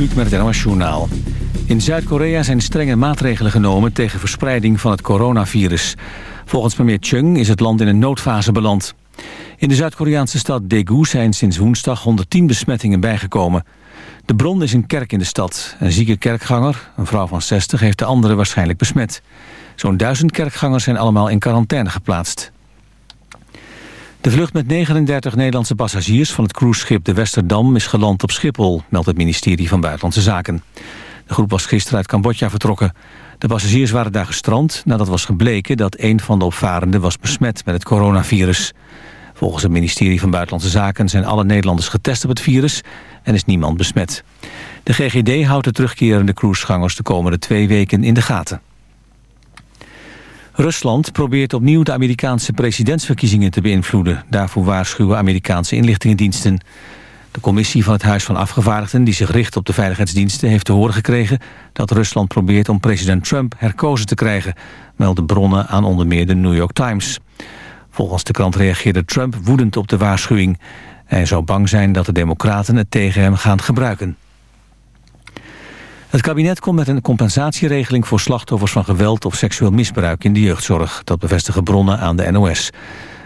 Met het Journaal. In Zuid-Korea zijn strenge maatregelen genomen tegen verspreiding van het coronavirus. Volgens premier Chung is het land in een noodfase beland. In de Zuid-Koreaanse stad Daegu zijn sinds woensdag 110 besmettingen bijgekomen. De bron is een kerk in de stad. Een zieke kerkganger, een vrouw van 60, heeft de andere waarschijnlijk besmet. Zo'n duizend kerkgangers zijn allemaal in quarantaine geplaatst. De vlucht met 39 Nederlandse passagiers van het cruiseschip de Westerdam is geland op Schiphol, meldt het ministerie van Buitenlandse Zaken. De groep was gisteren uit Cambodja vertrokken. De passagiers waren daar gestrand nadat was gebleken dat een van de opvarenden was besmet met het coronavirus. Volgens het ministerie van Buitenlandse Zaken zijn alle Nederlanders getest op het virus en is niemand besmet. De GGD houdt de terugkerende cruisegangers de komende twee weken in de gaten. Rusland probeert opnieuw de Amerikaanse presidentsverkiezingen te beïnvloeden. Daarvoor waarschuwen Amerikaanse inlichtingendiensten. De commissie van het Huis van Afgevaardigden... die zich richt op de veiligheidsdiensten... heeft te horen gekregen dat Rusland probeert om president Trump herkozen te krijgen... melden bronnen aan onder meer de New York Times. Volgens de krant reageerde Trump woedend op de waarschuwing. Hij zou bang zijn dat de democraten het tegen hem gaan gebruiken. Het kabinet komt met een compensatieregeling voor slachtoffers van geweld of seksueel misbruik in de jeugdzorg. Dat bevestigen bronnen aan de NOS.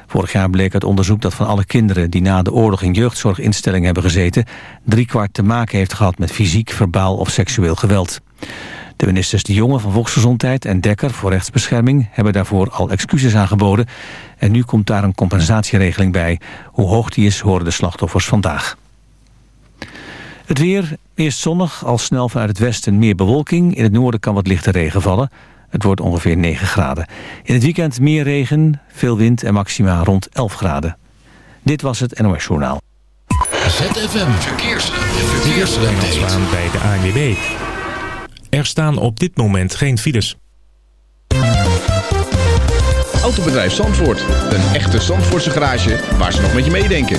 Vorig jaar bleek uit onderzoek dat van alle kinderen die na de oorlog in jeugdzorginstellingen hebben gezeten, driekwart te maken heeft gehad met fysiek, verbaal of seksueel geweld. De ministers De Jonge van Volksgezondheid en Dekker voor rechtsbescherming hebben daarvoor al excuses aangeboden. En nu komt daar een compensatieregeling bij. Hoe hoog die is, horen de slachtoffers vandaag. Het weer, eerst zonnig, al snel vanuit het westen meer bewolking. In het noorden kan wat lichte regen vallen. Het wordt ongeveer 9 graden. In het weekend meer regen, veel wind en maxima rond 11 graden. Dit was het NOS Journaal. ZFM Verkeers. Verkeers. bij de ANWB. Er staan op dit moment geen files. Autobedrijf Zandvoort. Een echte Zandvoortse garage waar ze nog met je meedenken.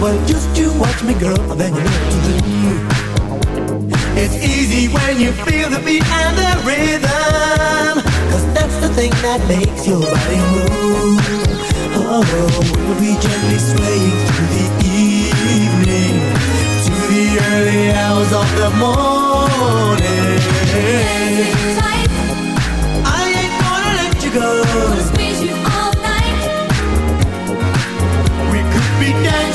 Well, just you watch me, girl, and then you learn to leave. It's easy when you feel the beat and the rhythm. Cause that's the thing that makes your body move. Oh, we'll be gently swaying through the evening to the early hours of the morning. Tight. I ain't gonna let you go. Gonna squeeze you all night. We could be dancing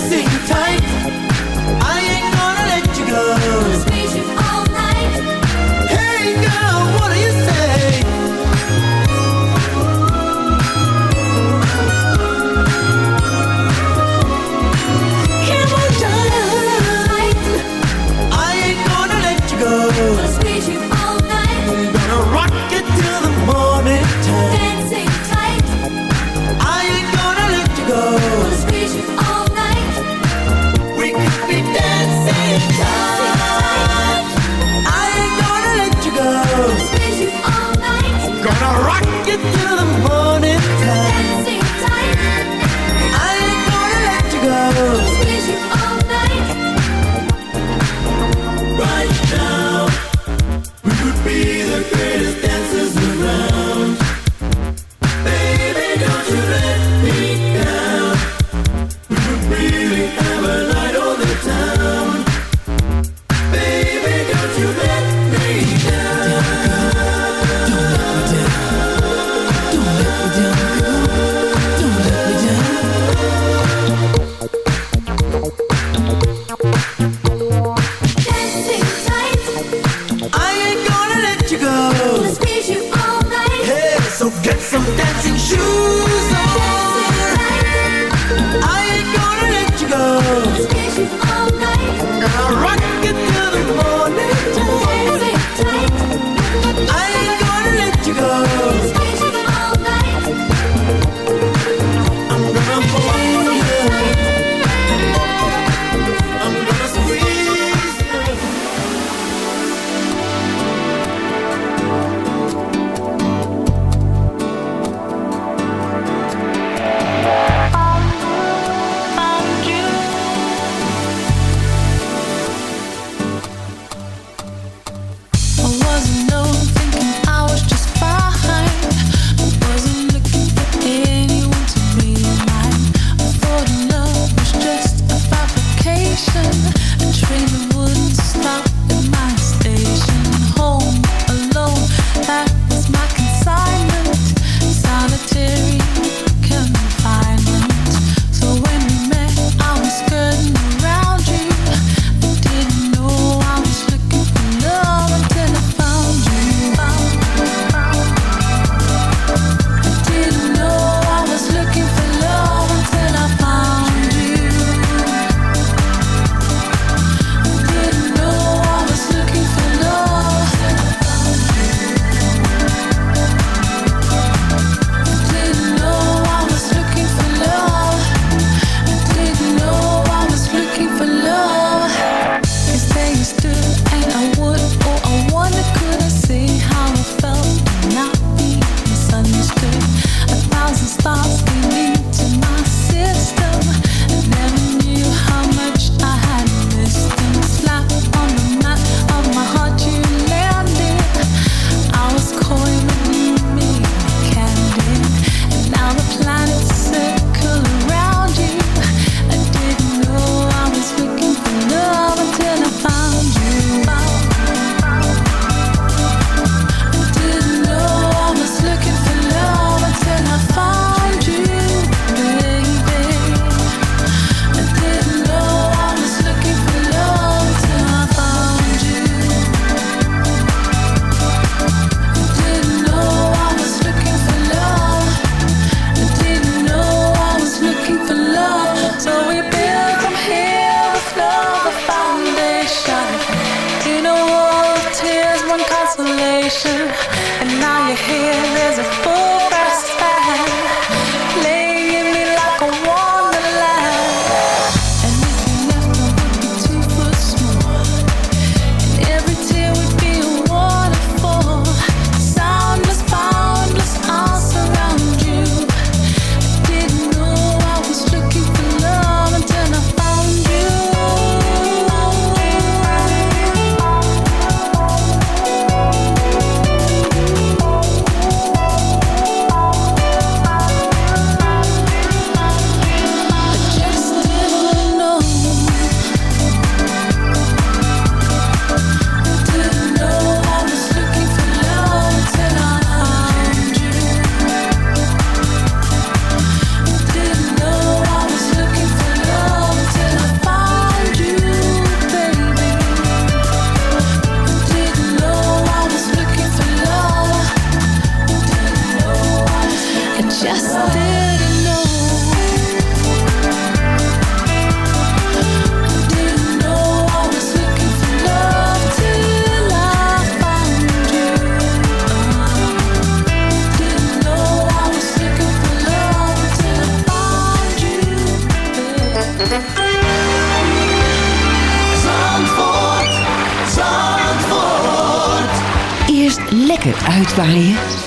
Eerst lekker uitwaaien.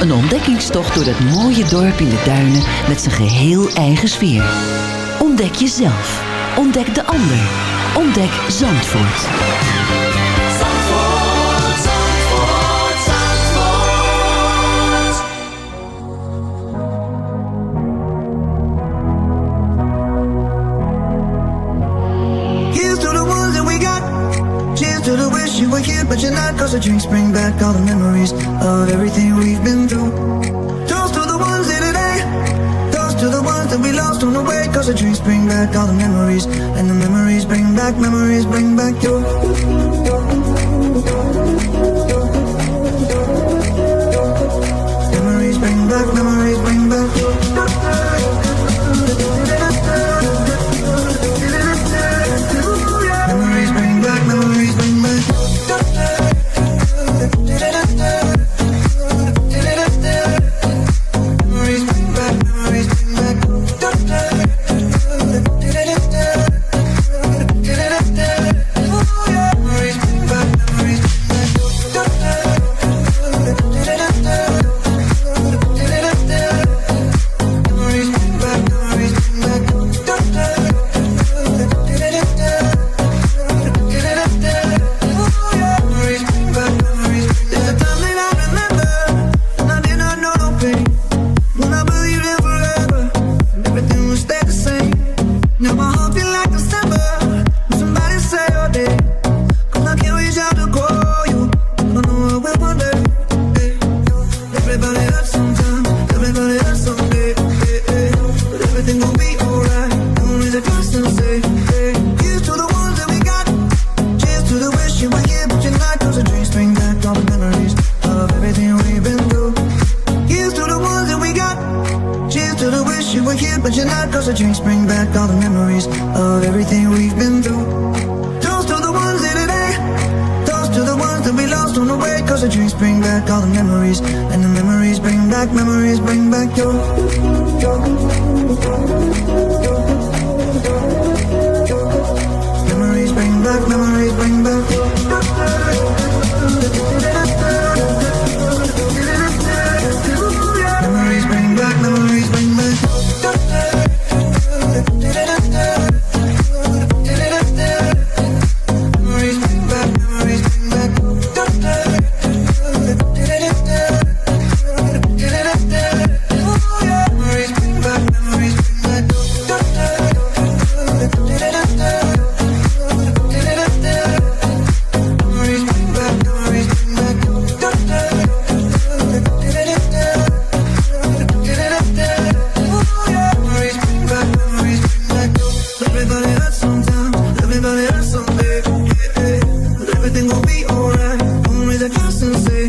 Een ontdekkingstocht door dat mooie dorp in de duinen met zijn geheel eigen sfeer. Ontdek jezelf. Ontdek de ander. Ontdek Zandvoort. Zandvoort, Zandvoort, Zandvoort. Here's to the ones that we got. Cheers to the wish you were here, but you're not. Cause the drinks bring back all the memories.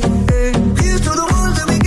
hey, hey. Here's to the ones that we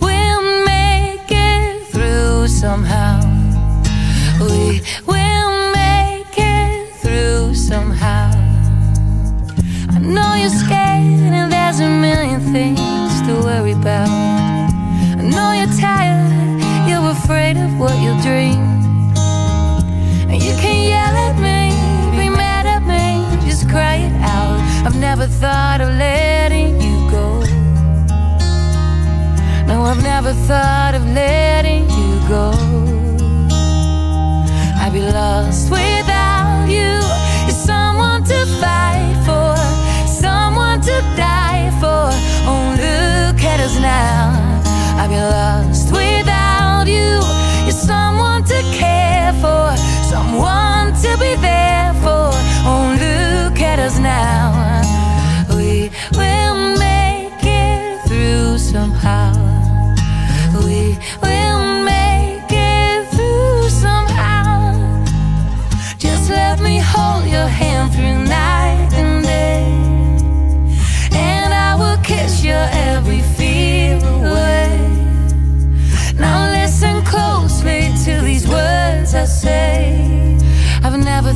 we will make it through somehow. We will make it through somehow. I know you're scared, and there's a million things to worry about. I know you're tired, you're afraid of what you'll dream. And you can yell at me, be mad at me, just cry it out. I've never thought of living. I've never thought of letting you go. I'd be lost without you. You're someone to fight for, someone to die for. Oh, look at us now. I'd be lost without you. You're someone to care for, someone to be there for. Oh, look at us now. We will make it through somehow.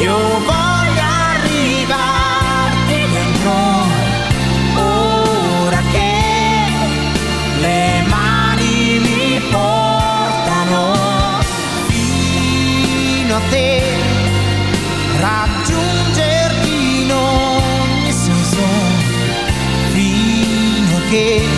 Io voglio arrivare dentro, ora che raggiungerti in ogni senso fino a che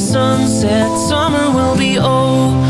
sunset, summer will be over.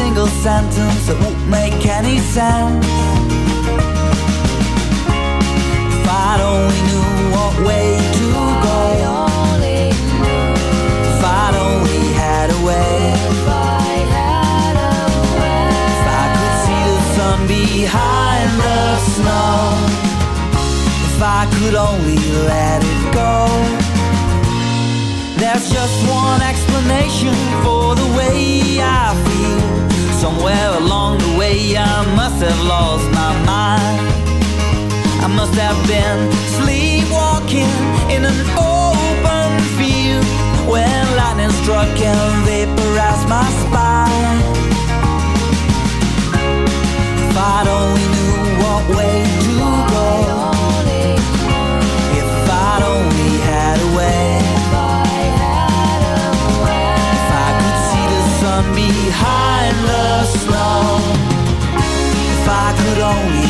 single sentence that won't make any sense. If I'd only knew what way to go. If I'd only had a way. If I could see the sun behind the snow. If I could only let it go. There's just one explanation for the way I feel. Somewhere along the way, I must have lost my mind. I must have been sleepwalking in an open field when lightning struck and vaporized my spine. If I'd only knew what way to go. If I'd only had a way. If I could see the sun behind could only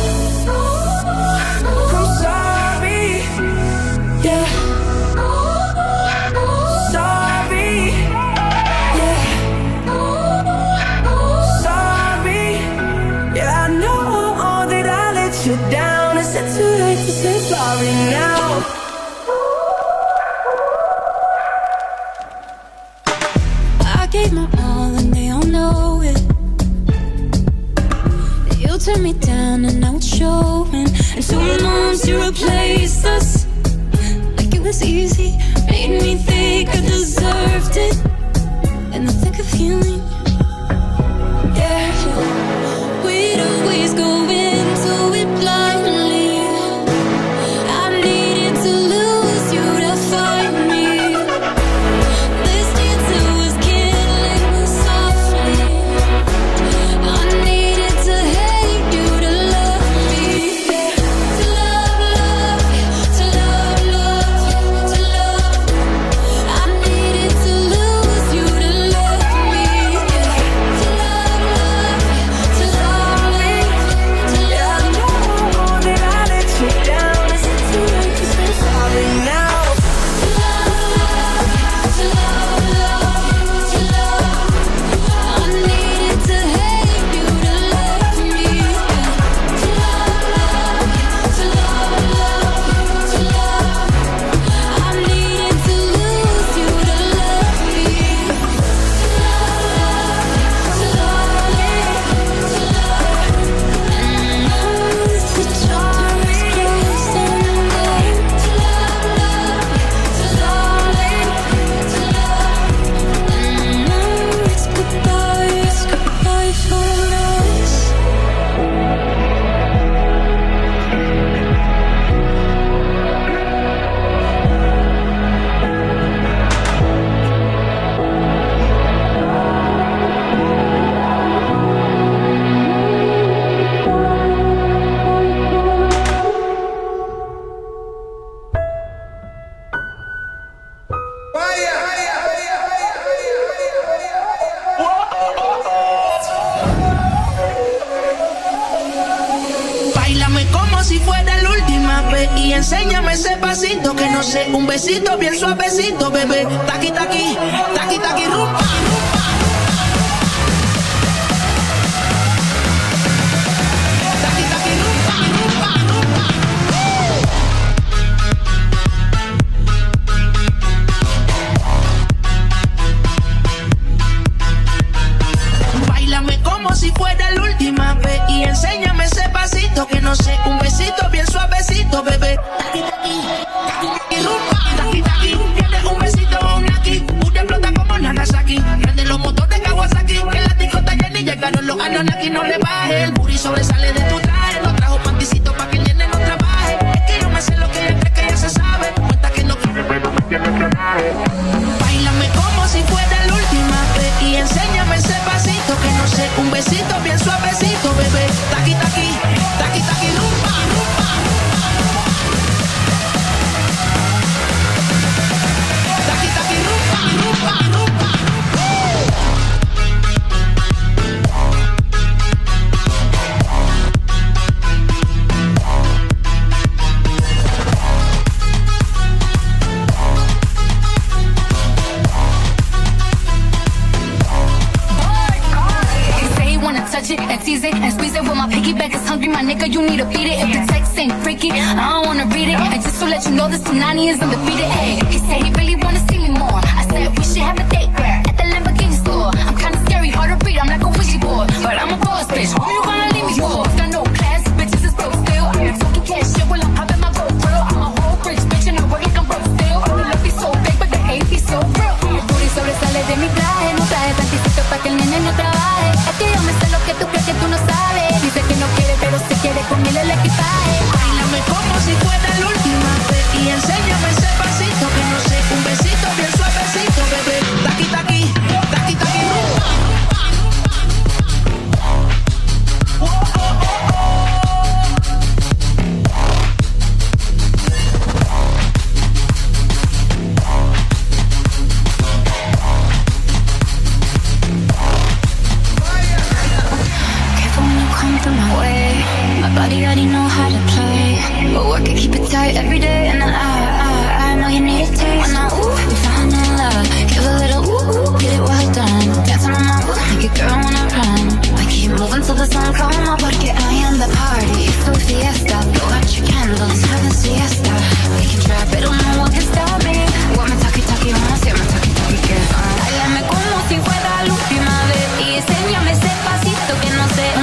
this easy.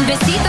Besito